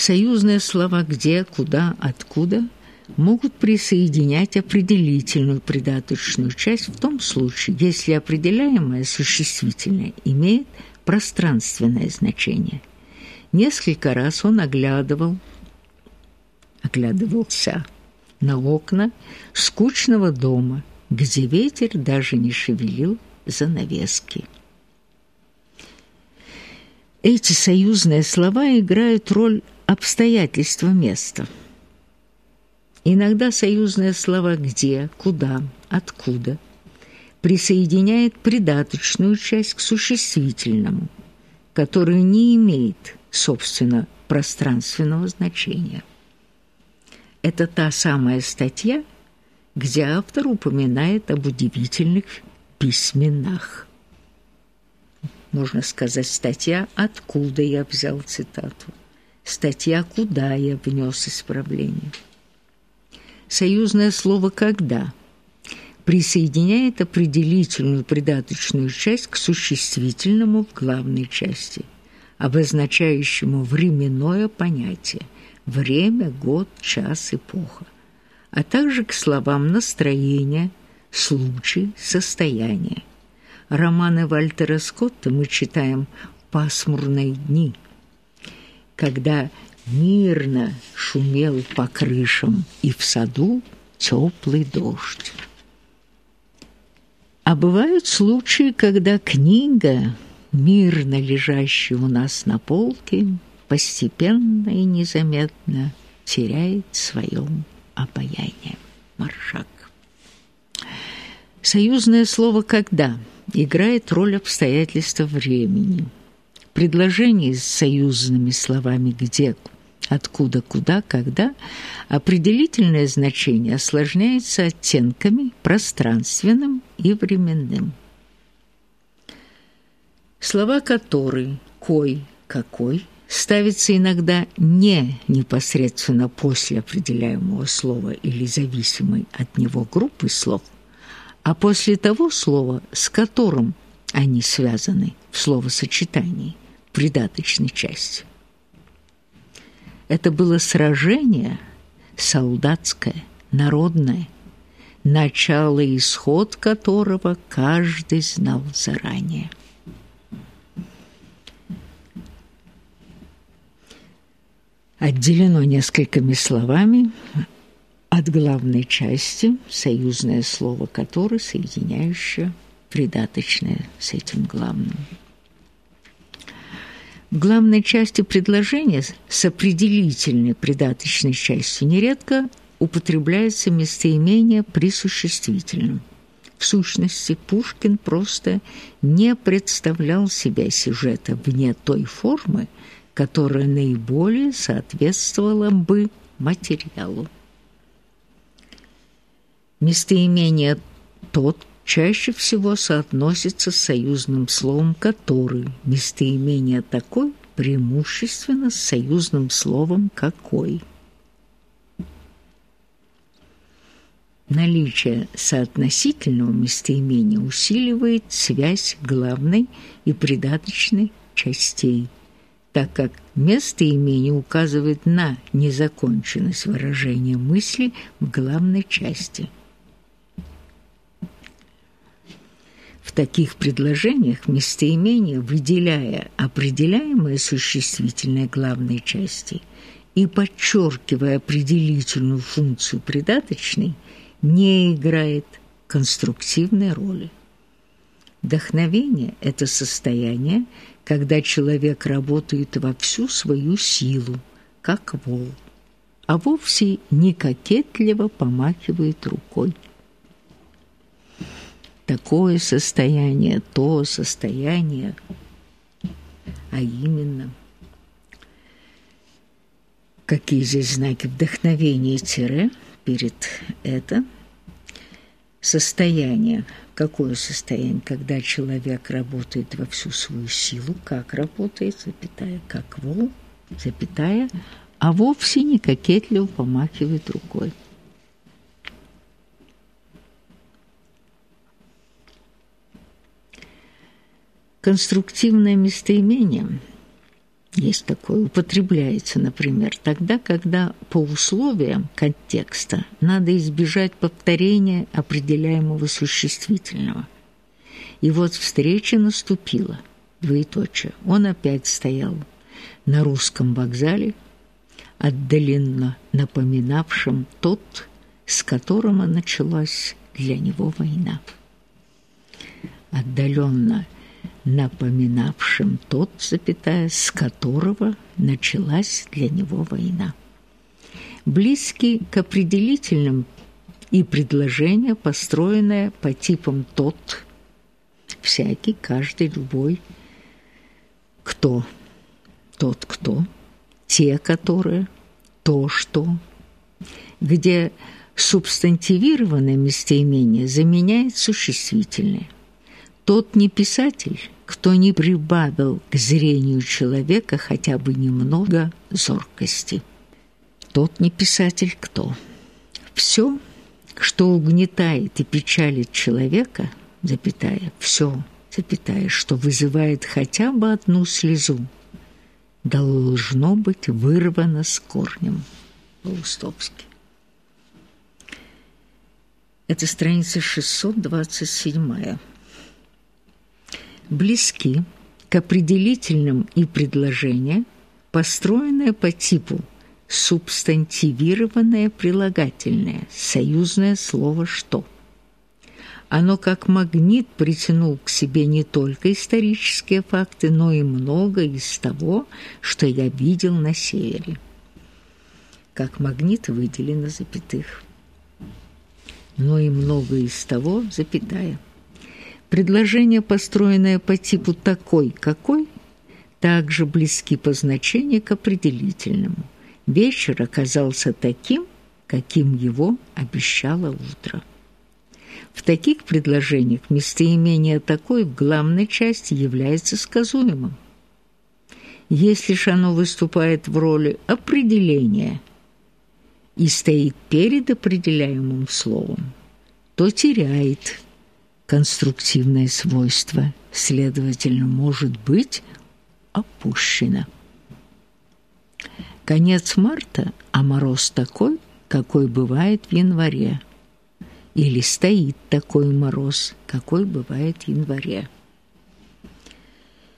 Союзные слова «где», «куда», «откуда» могут присоединять определительную придаточную часть в том случае, если определяемое существительное имеет пространственное значение. Несколько раз он оглядывал, оглядывался на окна скучного дома, где ветер даже не шевелил занавески. Эти союзные слова играют роль обстоятельства места. Иногда союзные слова «где», «куда», «откуда» присоединяет придаточную часть к существительному, который не имеет, собственно, пространственного значения. Это та самая статья, где автор упоминает об удивительных письменах. Можно сказать, статья «Откуда я взял цитату?» Статья «Куда я внес исправление?» Союзное слово «когда» присоединяет определительную придаточную часть к существительному в главной части, обозначающему временное понятие – время, год, час, эпоха, а также к словам настроение, случай, состояние. Романы Вальтера Скотта мы читаем пасмурные дни, когда мирно шумел по крышам и в саду теплый дождь. А бывают случаи, когда книга, мирно лежащая у нас на полке, постепенно и незаметно теряет свое обаяние. Маршак. Союзное слово «когда» играет роль обстоятельства времени. Предложение с союзными словами «где», «откуда», «куда», «когда» определительное значение осложняется оттенками пространственным и временным. Слова «который», «кой», «какой» ставится иногда не непосредственно после определяемого слова или зависимой от него группы слов, а после того слова, с которым они связаны в словосочетании, придаточной части. Это было сражение солдатское, народное, начало и исход которого каждый знал заранее. отделено несколькими словами от главной части, союзное слово которой соединяющее придаточное с этим главным. Главной части предложения с определительной придаточной частью нередко употребляется местоимение присуществительным. В сущности, Пушкин просто не представлял себя сюжета вне той формы, которая наиболее соответствовала бы материалу. Местоимение «тот» чаще всего соотносится с союзным словом «который». Местоимение «такой» преимущественно с союзным словом «какой». Наличие соотносительного местоимения усиливает связь главной и придаточной частей – так как местоимение указывает на незаконченность выражения мысли в главной части. В таких предложениях местоимение, выделяя определяемое существительное главной части и подчеркивая определительную функцию придаточной, не играет конструктивной роли. Вдохновение – это состояние, когда человек работает во всю свою силу, как вол, а вовсе не кокетливо помахивает рукой. Такое состояние, то состояние, а именно – какие здесь знаки вдохновения тире перед это состояние какое состояние, когда человек работает во всю свою силу, как работает, запятая, как вол, запятая, а вовсе не кокетливо помахивает рукой. Конструктивное местоимение есть такое, употребляется, например, тогда, когда по условиям контекста надо избежать повторения определяемого существительного. И вот встреча наступила, двоеточие. Он опять стоял на русском вокзале, отдаленно напоминавшем тот, с которого началась для него война. Отдаленно напоминавшим тот, запятая, с которого началась для него война. Близкий к определительным и предложение, построенное по типам «тот», всякий, каждый, любой, кто, тот, кто, те, которые, то, что, где субстантивированное местоимение заменяет существительное – тот не писатель, кто не прибавил к зрению человека хотя бы немного зоркости. Тот не писатель кто. Все, что угнетает и печалит человека, запятая, все, запятая, что вызывает хотя бы одну слезу, должно быть вырвано с корнем. Паустовский. Это страница 627 близки к определительным и предложения, построенные по типу субстантивированное прилагательное, союзное слово «что». Оно как магнит притянул к себе не только исторические факты, но и много из того, что я видел на севере. Как магнит выделено запятых. Но и много из того, запятая. Предложения, построенные по типу «такой, какой», также близки по значению к определительному. Вечер оказался таким, каким его обещало утро. В таких предложениях местоимение «такой» в главной части является сказуемым. Если же оно выступает в роли определения и стоит перед определяемым словом, то теряет – конструктивное свойство, следовательно, может быть опущено. Конец марта, а мороз такой, какой бывает в январе. Или стоит такой мороз, какой бывает в январе.